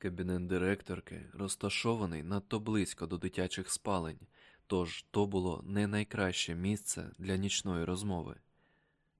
Кабінет директорки розташований надто близько до дитячих спалень, тож то було не найкраще місце для нічної розмови.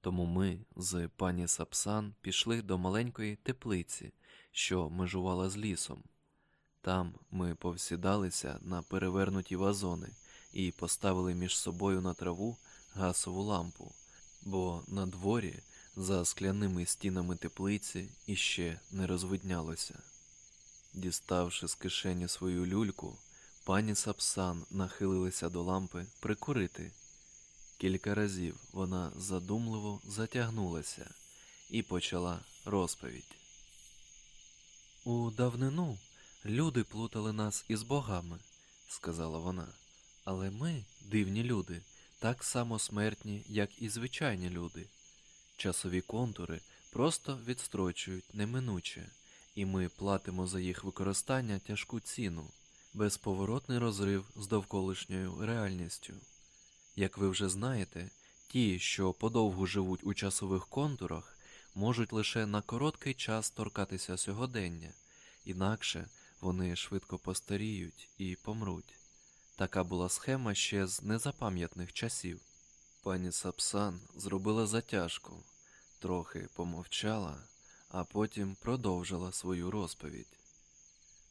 Тому ми з пані Сапсан пішли до маленької теплиці, що межувала з лісом. Там ми повсідалися на перевернуті вазони і поставили між собою на траву гасову лампу, бо на дворі за скляними стінами теплиці іще не розвиднялося. Діставши з кишені свою люльку, пані Сапсан нахилилася до лампи прикурити. Кілька разів вона задумливо затягнулася і почала розповідь. У давнину люди плутали нас із богами, сказала вона, але ми, дивні люди, так само смертні, як і звичайні люди. Часові контури просто відстрочують неминуче, і ми платимо за їх використання тяжку ціну, безповоротний розрив з довколишньою реальністю. Як ви вже знаєте, ті, що подовгу живуть у часових контурах, можуть лише на короткий час торкатися сьогодення, інакше вони швидко постаріють і помруть. Така була схема ще з незапам'ятних часів. Пані Сапсан зробила затяжку, трохи помовчала, а потім продовжила свою розповідь.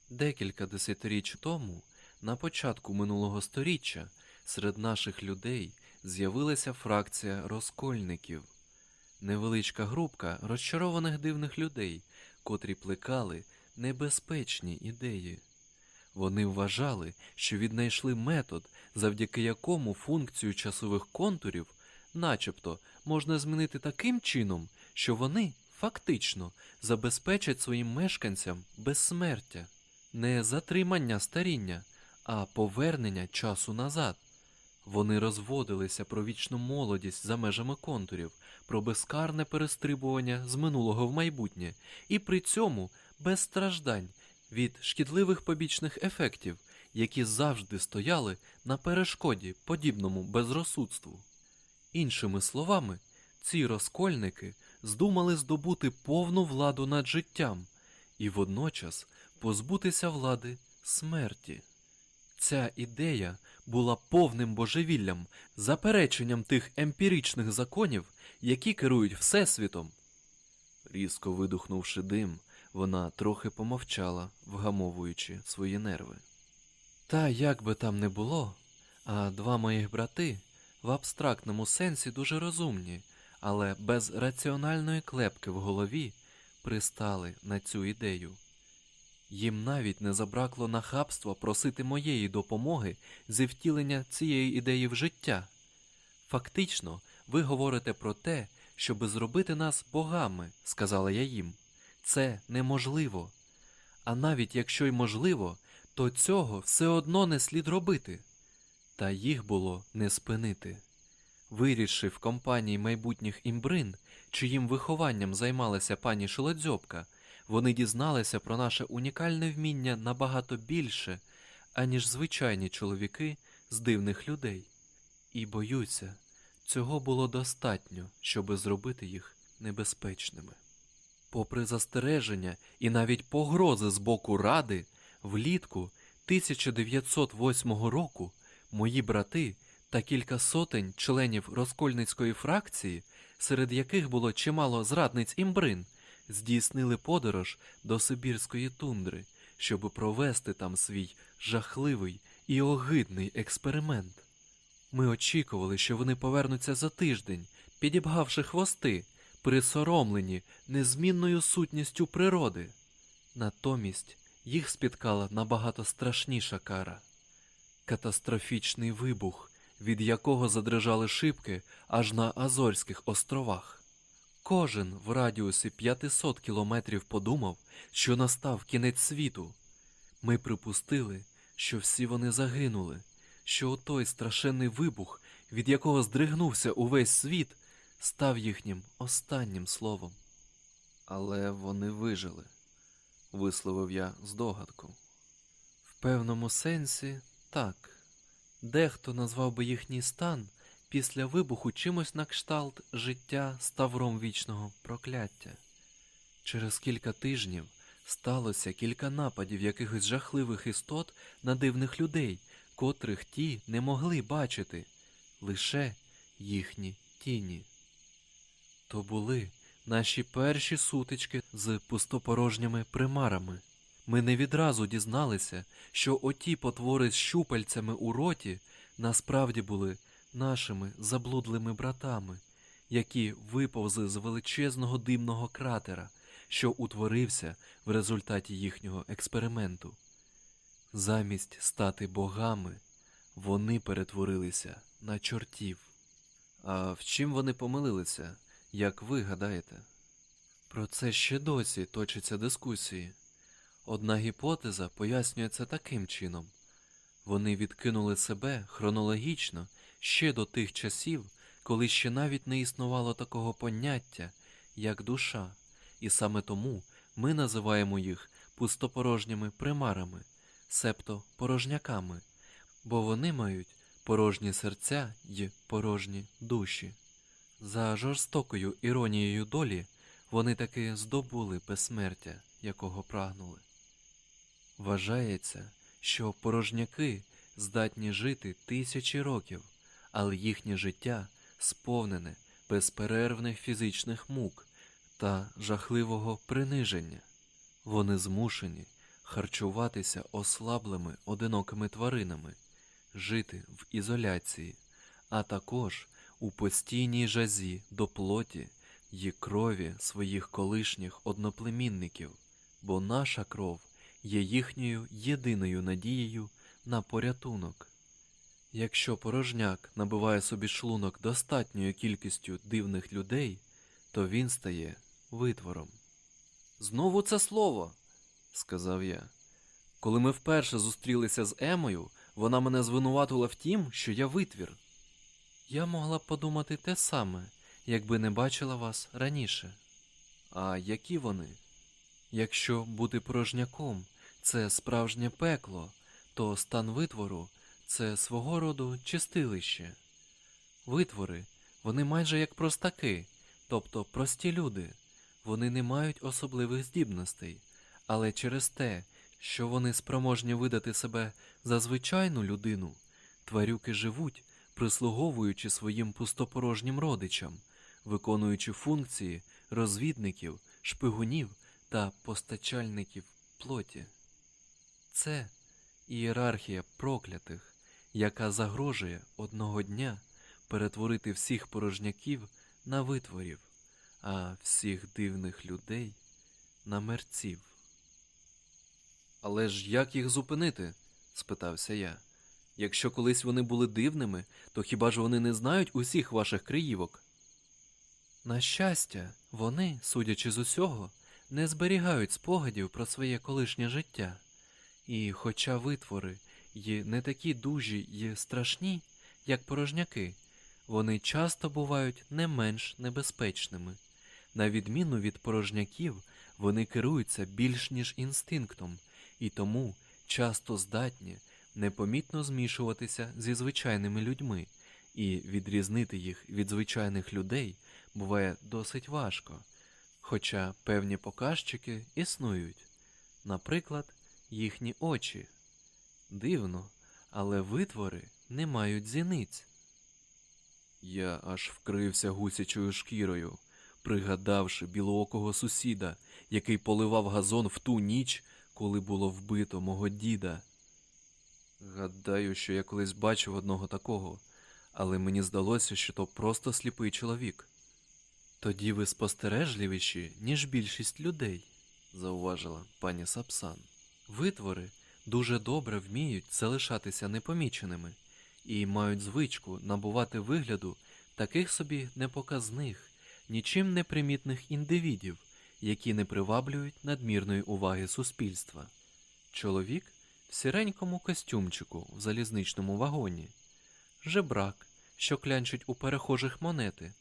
Декілька десятиріч тому, на початку минулого сторіччя, серед наших людей з'явилася фракція розкольників, невеличка групка розчарованих дивних людей, котрі плекали небезпечні ідеї. Вони вважали, що віднайшли метод, завдяки якому функцію часових контурів, начебто, можна змінити таким чином, що вони фактично забезпечать своїм мешканцям безсмертя, не затримання старіння, а повернення часу назад. Вони розводилися про вічну молодість за межами контурів, про безкарне перестрибування з минулого в майбутнє, і при цьому без страждань від шкідливих побічних ефектів, які завжди стояли на перешкоді подібному безрозсудству. Іншими словами, ці розкольники здумали здобути повну владу над життям і водночас позбутися влади смерті. Ця ідея була повним божевіллям, запереченням тих емпіричних законів, які керують Всесвітом. Різко видухнувши дим, вона трохи помовчала, вгамовуючи свої нерви. Та як би там не було, а два моїх брати в абстрактному сенсі дуже розумні, але без раціональної клепки в голові пристали на цю ідею. Їм навіть не забракло нахабства просити моєї допомоги зі втілення цієї ідеї в життя. Фактично, ви говорите про те, щоби зробити нас богами, сказала я їм. Це неможливо. А навіть якщо й можливо, то цього все одно не слід робити. Та їх було не спинити. Вирішив компанії майбутніх імбрин, чиїм вихованням займалася пані Шелодзьобка, вони дізналися про наше унікальне вміння набагато більше, аніж звичайні чоловіки з дивних людей. І боюся, цього було достатньо, щоби зробити їх небезпечними. Попри застереження і навіть погрози з боку ради, влітку 1908 року мої брати та кілька сотень членів розкольницької фракції, серед яких було чимало зрадниць імбрин, здійснили подорож до Сибірської тундри, щоб провести там свій жахливий і огидний експеримент. Ми очікували, що вони повернуться за тиждень, підібгавши хвости, присоромлені незмінною сутністю природи. Натомість їх спіткала набагато страшніша кара катастрофічний вибух, від якого задрижали шибки аж на Азорських островах. Кожен в радіусі 500 кілометрів подумав, що настав кінець світу. Ми припустили, що всі вони загинули, що той страшенний вибух, від якого здригнувся увесь світ, став їхнім останнім словом. Але вони вижили, висловив я здогадку. В певному сенсі так. Дехто назвав би їхній стан після вибуху чимось на кшталт життя ставром вічного прокляття. Через кілька тижнів Сталося кілька нападів якихось жахливих істот на дивних людей, котрих ті не могли бачити, лише їхні тіні. То були наші перші сутички з пустопорожніми примарами. Ми не відразу дізналися, що оті потвори з щупальцями у роті насправді були нашими заблудлими братами, які виповзли з величезного димного кратера, що утворився в результаті їхнього експерименту. Замість стати богами, вони перетворилися на чортів. А в чим вони помилилися, як ви гадаєте? Про це ще досі точаться дискусії. Одна гіпотеза пояснює це таким чином вони відкинули себе хронологічно ще до тих часів, коли ще навіть не існувало такого поняття, як душа, і саме тому ми називаємо їх пустопорожніми примарами, себто порожняками, бо вони мають порожні серця й порожні душі. За жорстокою іронією долі вони таки здобули безсмертя, якого прагнули. Вважається, що порожняки здатні жити тисячі років, але їхнє життя сповнене безперервних фізичних мук та жахливого приниження. Вони змушені харчуватися ослаблими одинокими тваринами, жити в ізоляції, а також у постійній жазі до плоті й крові своїх колишніх одноплемінників, бо наша кров є їхньою єдиною надією на порятунок. Якщо порожняк набиває собі шлунок достатньою кількістю дивних людей, то він стає витвором. Знову це слово, сказав я. Коли ми вперше зустрілися з Емою, вона мене звинуватила в тім, що я витвір. Я могла б подумати те саме, якби не бачила вас раніше. А які вони? Якщо бути порожняком це справжнє пекло, то стан витвору це свого роду чистилище. Витвори, вони майже як простаки, тобто прості люди, вони не мають особливих здібностей, але через те, що вони спроможні видати себе за звичайну людину, тварюки живуть, прислуговуючи своїм пустопорожнім родичам, виконуючи функції розвідників, шпигунів та постачальників плоті. Це ієрархія проклятих, яка загрожує одного дня перетворити всіх порожняків на витворів, а всіх дивних людей на мерців. Але ж як їх зупинити? спитався я. Якщо колись вони були дивними, то хіба ж вони не знають усіх ваших криївок? На щастя, вони, судячи з усього, не зберігають спогадів про своє колишнє життя, і, хоча витвори є не такі дужі й страшні, як порожняки, вони часто бувають не менш небезпечними. На відміну від порожняків, вони керуються більш ніж інстинктом і тому часто здатні непомітно змішуватися зі звичайними людьми, і відрізнити їх від звичайних людей буває досить важко, хоча певні показчики існують, наприклад, їхні очі. Дивно, але витвори не мають зіниць. Я аж вкрився гусячою шкірою, пригадавши білоокого сусіда, який поливав газон в ту ніч, коли було вбито мого діда. Гадаю, що я колись бачив одного такого, але мені здалося, що то просто сліпий чоловік. Тоді ви спостережливіші, ніж більшість людей, зауважила пані Сапсан. Витвори дуже добре вміють залишатися непоміченими і мають звичку набувати вигляду таких собі непоказних, нічим не примітних індивідів, які не приваблюють надмірної уваги суспільства. Чоловік в сіренькому костюмчику в залізничному вагоні, жебрак, що клянчить у перехожих монети,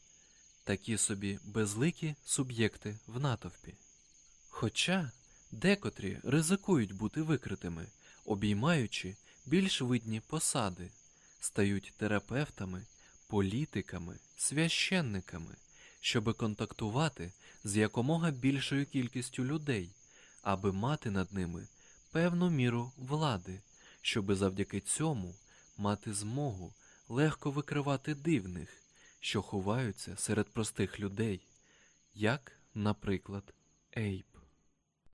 такі собі безликі суб'єкти в натовпі. Хоча декотрі ризикують бути викритими, обіймаючи більш видні посади, стають терапевтами, політиками, священниками, щоби контактувати з якомога більшою кількістю людей, аби мати над ними певну міру влади, щоби завдяки цьому мати змогу легко викривати дивних, що ховаються серед простих людей, як, наприклад, Ейб.